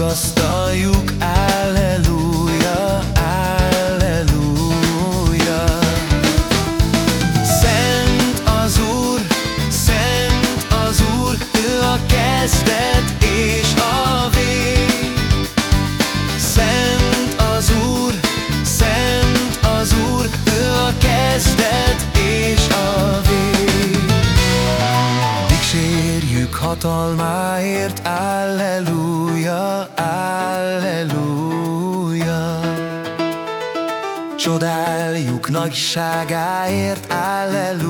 Magasztaljuk, Alleluja, Alleluja. Szent az Úr, Szent az Úr, ő a kezdet. hatalmáért, Alleluja, Alleluja. Csodáljuk nagyságáért, Alleluja.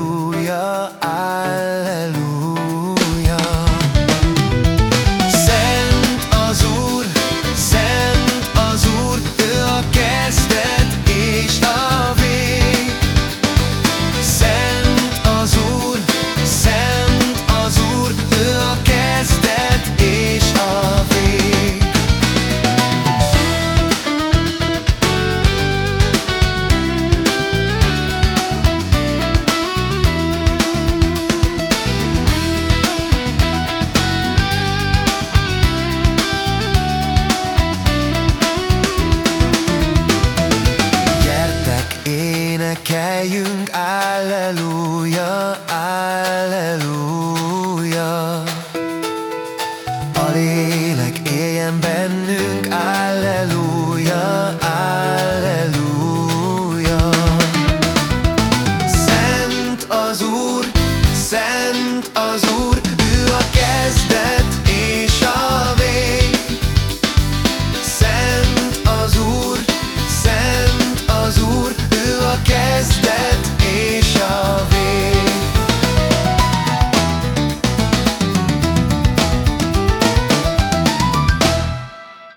Hallelujah.